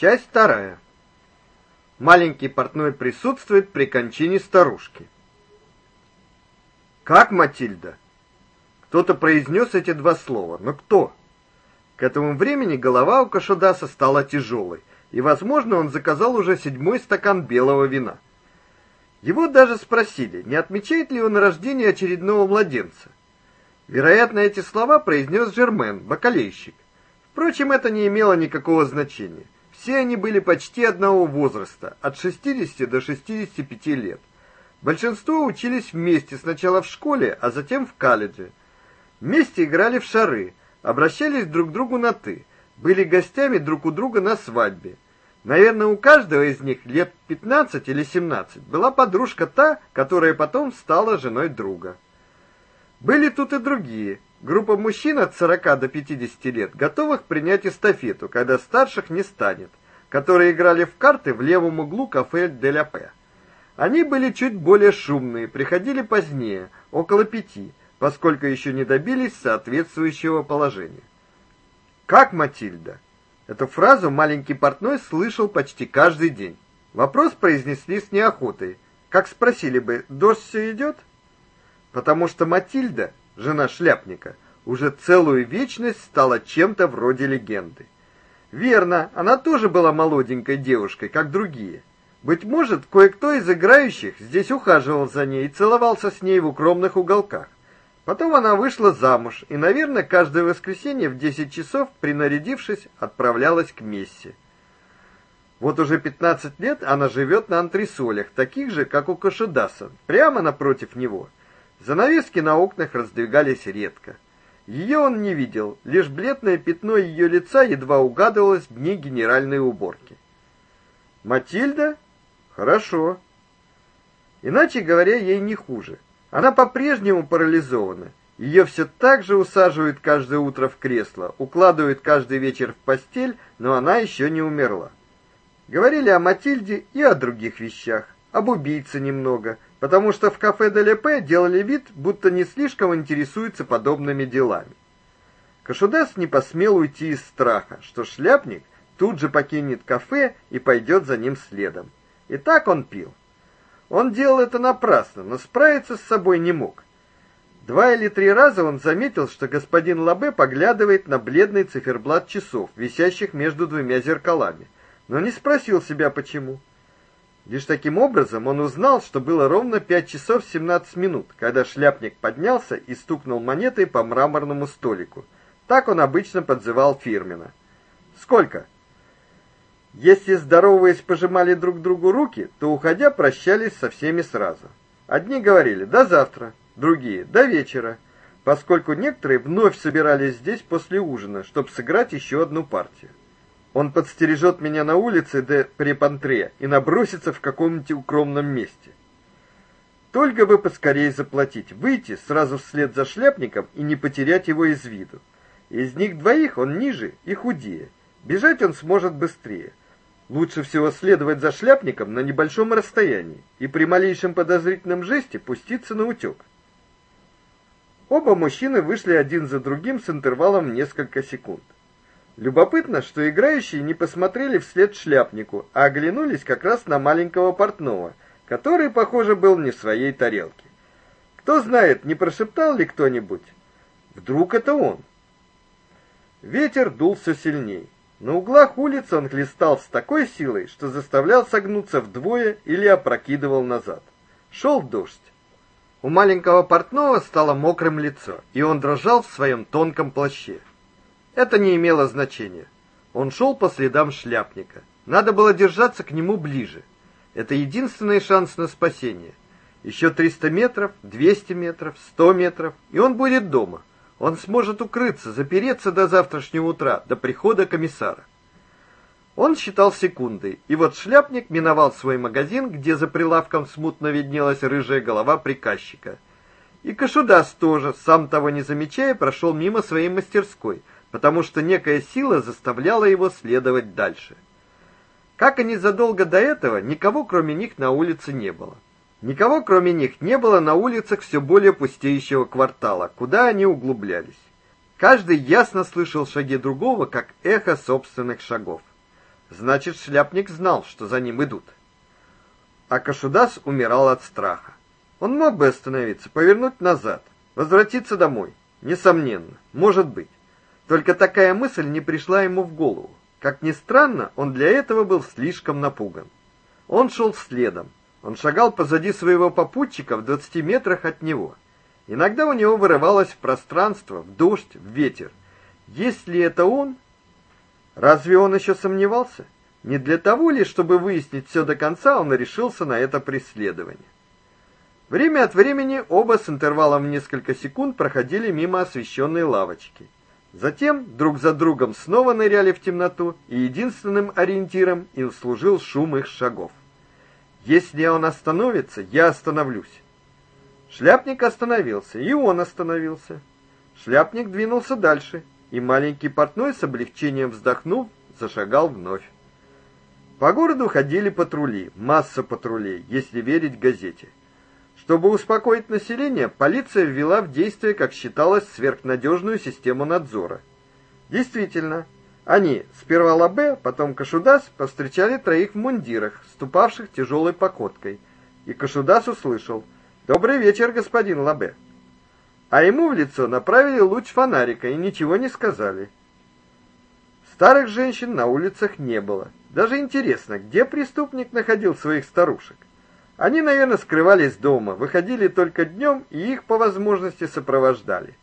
Часть вторая. Маленький портной присутствует при кончине старушки. Как Матильда? Кто-то произнес эти два слова, но кто? К этому времени голова у Кашудаса стала тяжелой, и, возможно, он заказал уже седьмой стакан белого вина. Его даже спросили, не отмечает ли он рождение очередного младенца. Вероятно, эти слова произнес Жермен, бакалейщик. Впрочем, это не имело никакого значения. Все они были почти одного возраста, от 60 до 65 лет. Большинство учились вместе сначала в школе, а затем в колледже. Вместе играли в шары, обращались друг к другу на ты, были гостями друг у друга на свадьбе. Наверное, у каждого из них лет 15 или 17 была подружка та, которая потом стала женой друга. Были тут и другие. Группа мужчин от 40 до 50 лет, готовых принять эстафету, когда старших не станет, которые играли в карты в левом углу кафе «Де ля Пе». Они были чуть более шумные, приходили позднее, около пяти, поскольку еще не добились соответствующего положения. Как Матильда? Эту фразу маленький портной слышал почти каждый день. Вопрос произнесли с неохотой, как спросили бы: "Дождь все идет?" Потому что Матильда, жена шляпника, уже целую вечность стала чем-то вроде легенды. Верно, она тоже была молоденькой девушкой, как другие. Быть может, кое-кто из играющих здесь ухаживал за ней и целовался с ней в укромных уголках. Потом она вышла замуж и, наверное, каждое воскресенье в 10 часов, принарядившись, отправлялась к мессе. Вот уже 15 лет она живет на антресолях, таких же, как у Кашидаса, прямо напротив него. Занавески на окнах раздвигались редко. Ее он не видел, лишь бледное пятно ее лица едва угадывалось в дни генеральной уборки. Матильда? Хорошо. Иначе говоря, ей не хуже. Она по-прежнему парализована. Ее все так же усаживают каждое утро в кресло, укладывают каждый вечер в постель, но она еще не умерла. Говорили о Матильде и о других вещах, об убийце немного, потому что в кафе Делепе делали вид, будто не слишком интересуются подобными делами. Кашудас не посмел уйти из страха, что шляпник тут же покинет кафе и пойдет за ним следом. И так он пил. Он делал это напрасно, но справиться с собой не мог. Два или три раза он заметил, что господин Лабе поглядывает на бледный циферблат часов, висящих между двумя зеркалами, но не спросил себя почему. Лишь таким образом он узнал, что было ровно 5 часов 17 минут, когда шляпник поднялся и стукнул монетой по мраморному столику. Так он обычно подзывал Фирмина. Сколько? Если здороваясь пожимали друг другу руки, то уходя прощались со всеми сразу. Одни говорили: "До завтра", другие: "До вечера", поскольку некоторые вновь собирались здесь после ужина, чтобы сыграть еще одну партию. Он подстережет меня на улице де Препантре и набросится в каком-нибудь укромном месте. Только бы поскорее заплатить, выйти сразу вслед за шляпником и не потерять его из виду. Из них двоих он ниже и худее. Бежать он сможет быстрее. Лучше всего следовать за шляпником на небольшом расстоянии и при малейшем подозрительном жесте пуститься на утёк. Оба мужчины вышли один за другим с интервалом в несколько секунд. Любопытно, что играющие не посмотрели вслед шляпнику, а оглянулись как раз на маленького портного, который, похоже, был не в своей тарелке. Кто знает, не прошептал ли кто-нибудь? Вдруг это он? Ветер дул все сильнее. На углах улиц он хлестал с такой силой, что заставлял согнуться вдвое или опрокидывал назад. Шел дождь. У маленького портного стало мокрым лицо, и он дрожал в своем тонком плаще. Это не имело значения. Он шел по следам шляпника. Надо было держаться к нему ближе. Это единственный шанс на спасение. Еще 300 метров, 200 метров, 100 метров, и он будет дома. Он сможет укрыться, запереться до завтрашнего утра, до прихода комиссара. Он считал секунды, и вот шляпник миновал свой магазин, где за прилавком смутно виднелась рыжая голова приказчика. И Кашудас тоже, сам того не замечая, прошел мимо своей мастерской, потому что некая сила заставляла его следовать дальше. Как и незадолго до этого, никого кроме них на улице не было. Никого, кроме них, не было на улицах все более пустеющего квартала, куда они углублялись. Каждый ясно слышал шаги другого, как эхо собственных шагов. Значит, шляпник знал, что за ним идут. А Кашудас умирал от страха. Он мог бы остановиться, повернуть назад, возвратиться домой. Несомненно, может быть. Только такая мысль не пришла ему в голову. Как ни странно, он для этого был слишком напуган. Он шел следом. Он шагал позади своего попутчика в 20 метрах от него. Иногда у него вырывалось в пространство, в дождь, в ветер. Если это он, разве он еще сомневался? Не для того ли, чтобы выяснить все до конца, он решился на это преследование. Время от времени оба с интервалом в несколько секунд проходили мимо освещенной лавочки. Затем друг за другом снова ныряли в темноту, и единственным ориентиром им служил шум их шагов. Если он остановится, я остановлюсь. Шляпник остановился, и он остановился. Шляпник двинулся дальше, и маленький портной с облегчением вздохнув, зашагал вновь. По городу ходили патрули, масса патрулей, если верить газете. Чтобы успокоить население, полиция ввела в действие, как считалось, сверхнадежную систему надзора. Действительно, они, сперва Лабе, потом Кашудас, повстречали троих в мундирах, ступавших тяжелой походкой. И Кашудас услышал: "Добрый вечер, господин Лабе". А ему в лицо направили луч фонарика и ничего не сказали. Старых женщин на улицах не было. Даже интересно, где преступник находил своих старушек. Они, наверное, скрывались дома, выходили только днем и их по возможности сопровождали.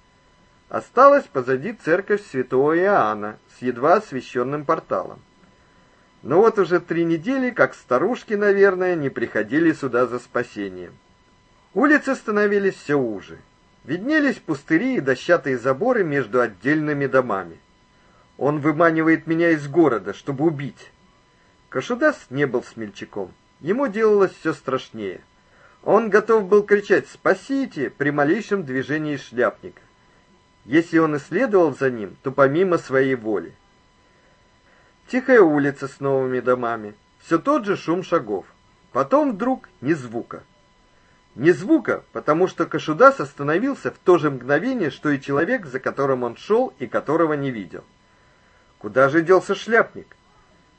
Осталась позади церковь Святого Иоанна с едва освещенным порталом. Но вот уже три недели, как старушки, наверное, не приходили сюда за спасением. Улицы становились все уже. Виднелись пустыри и дощатые заборы между отдельными домами. Он выманивает меня из города, чтобы убить. Кашудас не был смельчаком. Ему делалось все страшнее. Он готов был кричать «Спасите!» при малейшем движении шляпника. Если он и следовал за ним, то помимо своей воли. Тихая улица с новыми домами, все тот же шум шагов. Потом вдруг ни звука. Ни звука, потому что Кашудас остановился в то же мгновение, что и человек, за которым он шел и которого не видел. Куда же делся шляпник?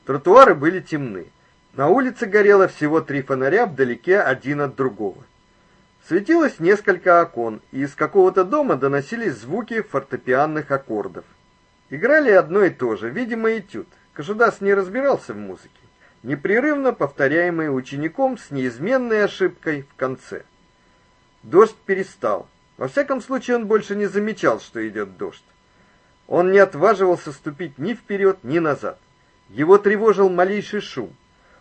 Тротуары были темны. На улице горело всего три фонаря вдалеке один от другого. Светилось несколько окон, и из какого-то дома доносились звуки фортепианных аккордов. Играли одно и то же, видимо, этюд. Кожудас не разбирался в музыке, непрерывно повторяемый учеником с неизменной ошибкой в конце. Дождь перестал. Во всяком случае, он больше не замечал, что идет дождь. Он не отваживался ступить ни вперед, ни назад. Его тревожил малейший шум.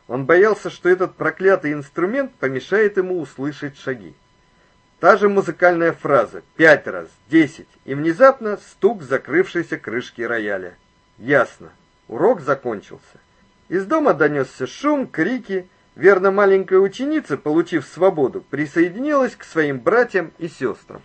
Он боялся, что этот проклятый инструмент помешает ему услышать шаги. Та же музыкальная фраза, пять раз, десять, и внезапно стук закрывшейся крышки рояля. Ясно. Урок закончился. Из дома донесся шум, крики. Верно, маленькая ученица, получив свободу, присоединилась к своим братьям и сестрам.